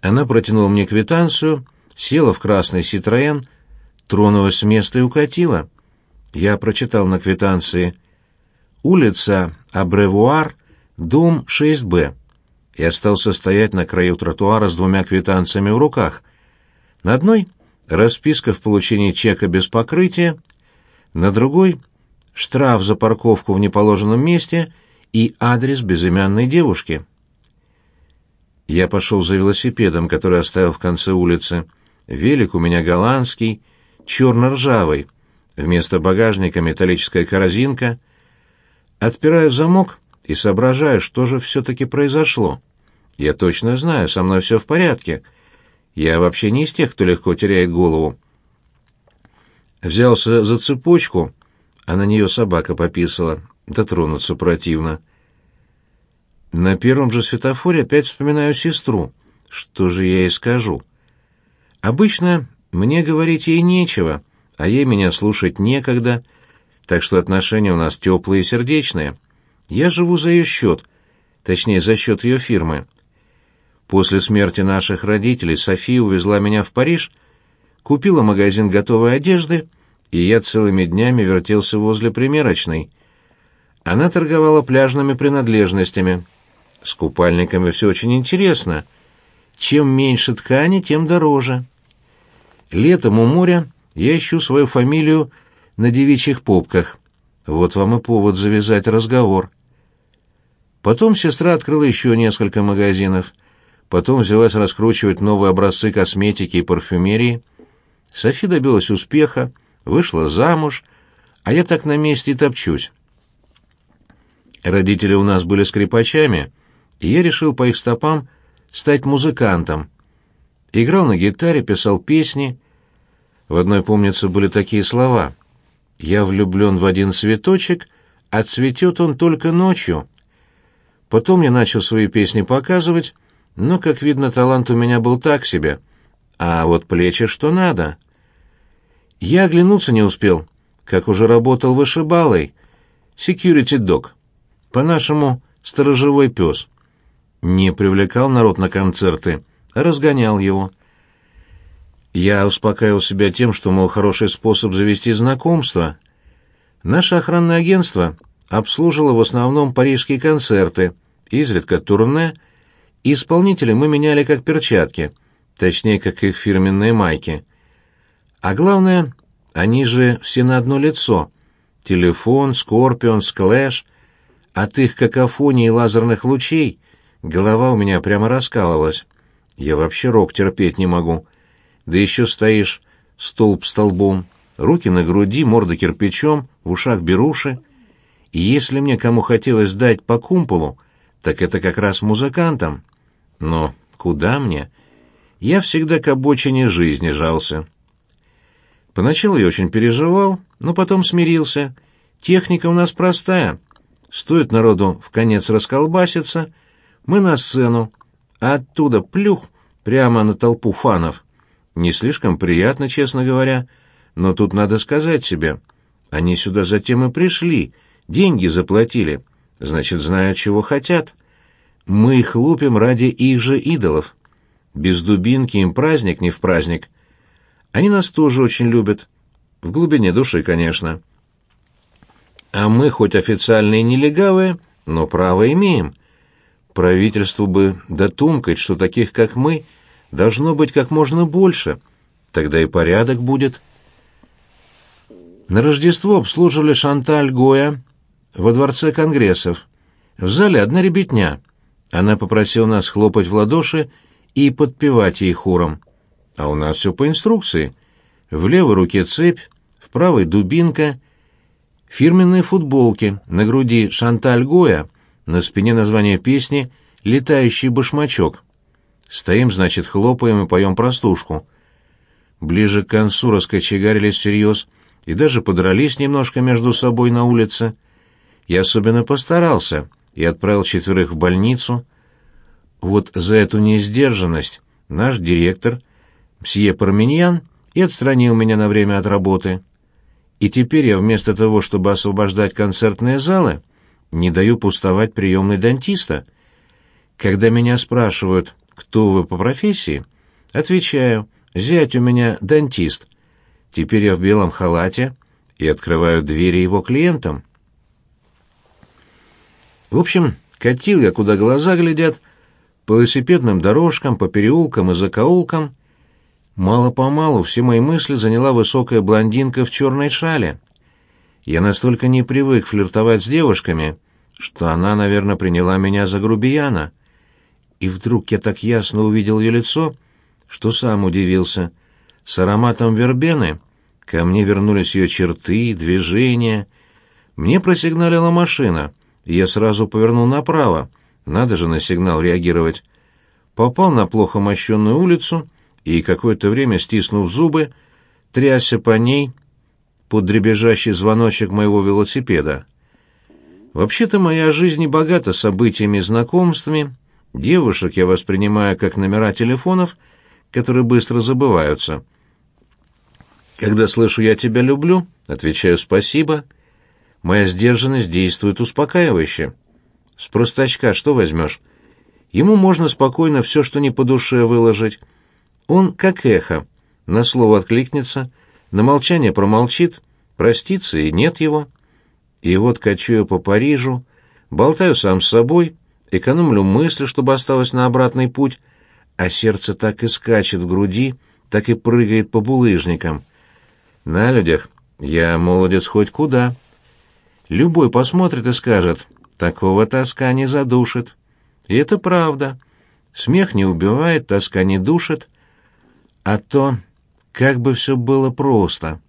Она протянула мне квитанцию, села в красный «Ситроен», тронулась с места и укатила. Я прочитал на квитанции «Улица Абревуар, дом 6Б» и остался стоять на краю тротуара с двумя квитанциями в руках. На одной — расписка в получении чека без покрытия, на другой — штраф за парковку в неположенном месте и адрес безымянной девушки. Я пошел за велосипедом, который оставил в конце улицы. Велик у меня голландский, черно-ржавый. Вместо багажника металлическая корзинка. Отпираю замок и соображаю, что же все-таки произошло. Я точно знаю, со мной все в порядке. Я вообще не из тех, кто легко теряет голову. Взялся за цепочку, а на нее собака пописала. Дотронуться противно. На первом же светофоре опять вспоминаю сестру. Что же я ей скажу? Обычно мне говорить ей нечего, а ей меня слушать некогда, так что отношения у нас теплые и сердечные. Я живу за ее счет, точнее, за счет ее фирмы. После смерти наших родителей София увезла меня в Париж, купила магазин готовой одежды, и я целыми днями вертелся возле примерочной. Она торговала пляжными принадлежностями. С купальниками все очень интересно. Чем меньше ткани, тем дороже. Летом у моря я ищу свою фамилию на девичьих попках. Вот вам и повод завязать разговор. Потом сестра открыла еще несколько магазинов — потом взялась раскручивать новые образцы косметики и парфюмерии. Софи добилась успеха, вышла замуж, а я так на месте и топчусь. Родители у нас были скрипачами, и я решил по их стопам стать музыкантом. Играл на гитаре, писал песни. В одной, помнится, были такие слова. «Я влюблен в один цветочек, а цветет он только ночью». Потом я начал свои песни показывать, но, как видно, талант у меня был так себе. А вот плечи что надо. Я оглянуться не успел, как уже работал вышибалой. Security dog. По-нашему, сторожевой пес. Не привлекал народ на концерты, а разгонял его. Я успокаивал себя тем, что, мол, хороший способ завести знакомство. Наше охранное агентство обслуживало в основном парижские концерты, изредка турне — Исполнители мы меняли как перчатки, точнее, как их фирменные майки. А главное, они же все на одно лицо. Téléphone, Scorpions, Clash. От их какофонии и лазерных лучей голова у меня прямо раскалывалась. Я вообще рок терпеть не могу. Да еще стоишь столб столбом, руки на груди, морда кирпичом, в ушах беруши. И если мне кому хотелось дать по кумполу, так это как раз музыкантам. Но куда мне? Я всегда к обочине жизни жался. Поначалу я очень переживал, но потом смирился. Техника у нас простая. Стоит народу в конец расколбаситься, мы на сцену, а оттуда плюх прямо на толпу фанов. Не слишком приятно, честно говоря, но тут надо сказать себе. Они сюда затем и пришли, деньги заплатили, значит, знают, чего хотят. Мы их лупим ради их же идолов. Без дубинки им праздник не в праздник. Они нас тоже очень любят. В глубине души, конечно. А мы хоть официальные нелегавые, но право имеем. Правительству бы дотумкать, что таких, как мы, должно быть как можно больше. Тогда и порядок будет. На Рождество обслуживали Шанталь Гоя во Дворце Конгрессов. В зале одна ребятня — она попросила нас хлопать в ладоши и подпевать ей хором. А у нас все по инструкции. В левой руке цепь, в правой дубинка, фирменные футболки, на груди «Шанталь Гоя», на спине название песни «Летающий башмачок». Стоим, значит, хлопаем и поем простушку. Ближе к концу раскочегарились всерьез и даже подрались немножко между собой на улице. Я особенно постарался — и отправил четверых в больницу. Вот за эту неиздержанность наш директор, мсье Парменьян, и отстранил меня на время от работы. И теперь я вместо того, чтобы освобождать концертные залы, не даю пустовать приемной дантиста. Когда меня спрашивают, «Кто вы по профессии?» Отвечаю, «Зять у меня дантист». Теперь я в белом халате и открываю двери его клиентам. В общем, катил я, куда глаза глядят, по велосипедным дорожкам, по переулкам и закоулкам. Мало-помалу все мои мысли заняла высокая блондинка в черной шале. Я настолько не привык флиртовать с девушками, что она, наверное, приняла меня за грубияна. И вдруг я так ясно увидел ее лицо, что сам удивился. С ароматом вербены ко мне вернулись ее черты, движения. Мне просигналила машина, и я сразу повернул направо. Надо же на сигнал реагировать. Попал на плохо мощенную улицу и, какое-то время стиснув зубы, трясся по ней, под дребезжащий звоночек моего велосипеда. Вообще-то моя жизнь не богата событиями и знакомствами. Девушек я воспринимаю как номера телефонов, которые быстро забываются. Когда слышу «я тебя люблю», отвечаю «спасибо». Моя сдержанность действует успокаивающе. С простачка что возьмешь? Ему можно спокойно все, что не по душе, выложить. Он как эхо. На слово откликнется, на молчание промолчит, простится и нет его. И вот качаю по Парижу, болтаю сам с собой, экономлю мысли, чтобы осталось на обратный путь, а сердце так и скачет в груди, так и прыгает по булыжникам. На людях я молодец хоть куда. Любой посмотрит и скажет, такого тоска не задушит. И это правда. Смех не убивает, тоска не душит. А то, как бы все было просто.